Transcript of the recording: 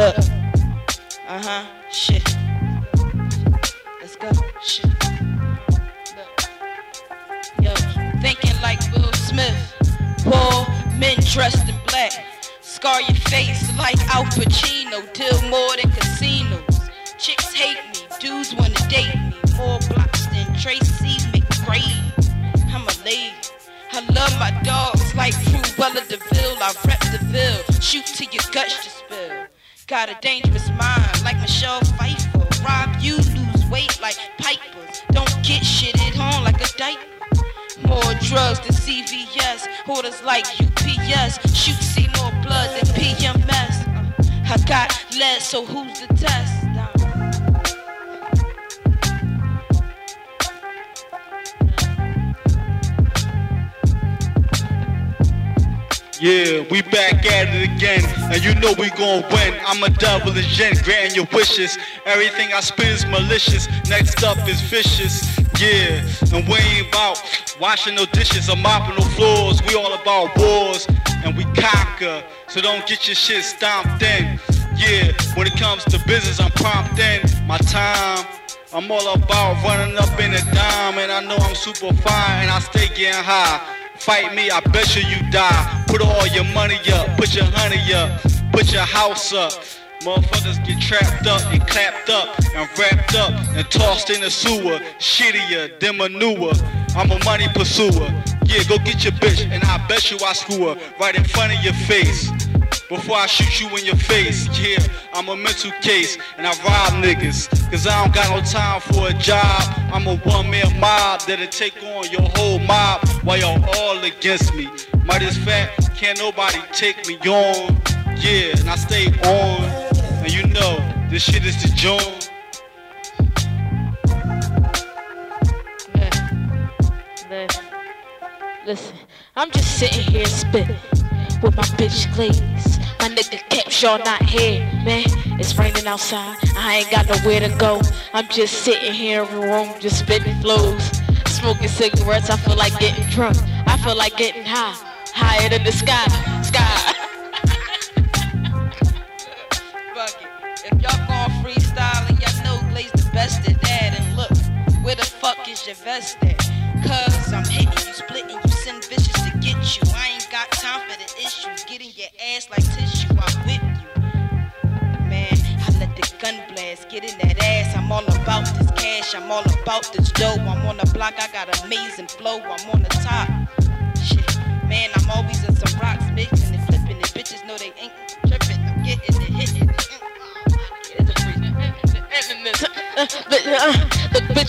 Look. Uh huh. Shit. Let's go. Shit. Look. Yo, thinking like Will Smith. Poor men dressed in black. Scar your face like Al Pacino. Deal more than casinos. Chicks hate me. Dudes wanna date me. More blocks than Tracy McGrady. I'm a lady. I love my dogs like Cruella de Vil. I rep the Ville. Shoot till your guts just. Got a dangerous mind like Michelle Pfeiffer. Rob you, lose weight like Pipers. Don't get shitted on like a diaper. More drugs than CVS. Orders like UPS. Shoot, see more blood than PMS. I got lead, so who's the test? Yeah, we back at it again, and you know we gon' win. I'm a devil in gen, granting your wishes. Everything I spit is malicious. Next up is vicious. Yeah, and we ain't about washing no dishes or mopping no floors. We all about wars, and we conquer. So don't get your shit stomped in. Yeah, when it comes to business, I'm prompt in. My time. I'm all about running up in a dime, and I know I'm super fine, and I stay getting high. Fight me, I bet you you die. Put all your money up, put your honey up, put your house up. Motherfuckers get trapped up and clapped up and wrapped up and tossed in the sewer. Shittier than manure. I'm a money pursuer. Yeah, go get your bitch and I bet you I screw her right in front of your face. Before I shoot you in your face, yeah, I'm a mental case and I rob niggas. Cause I don't got no time for a job. I'm a one man mob that'll take on your whole mob while y'all all against me. Might as fact, can't nobody take me on. Yeah, and I stay on. And you know, this shit is the joint. Listen, I'm just sitting here spitting with my bitch Glaze. My nigga Capshaw not here, man. It's raining outside. I ain't got nowhere to go. I'm just sitting here in a room, just spitting flows, smoking cigarettes. I feel like getting drunk. I feel like getting high, higher than the sky, sky. Fuck it. If y'all gon' freestyle and y'all know Glaze the best at that, and look, where the fuck is your vest at? Cause I'm hitting you, splitting you, send vicious to get you. I ain't got time for the issues. Getting your ass like tissue, get in that ass. I'm all about this cash, I'm all about this dough. I'm on the block, I got amazing flow. I'm on the top. Shit, man, I'm always in some rocks, mixing and flipping it. Bitches know they ain't tripping. I'm getting it, hitting it. It's a free. But, uh, the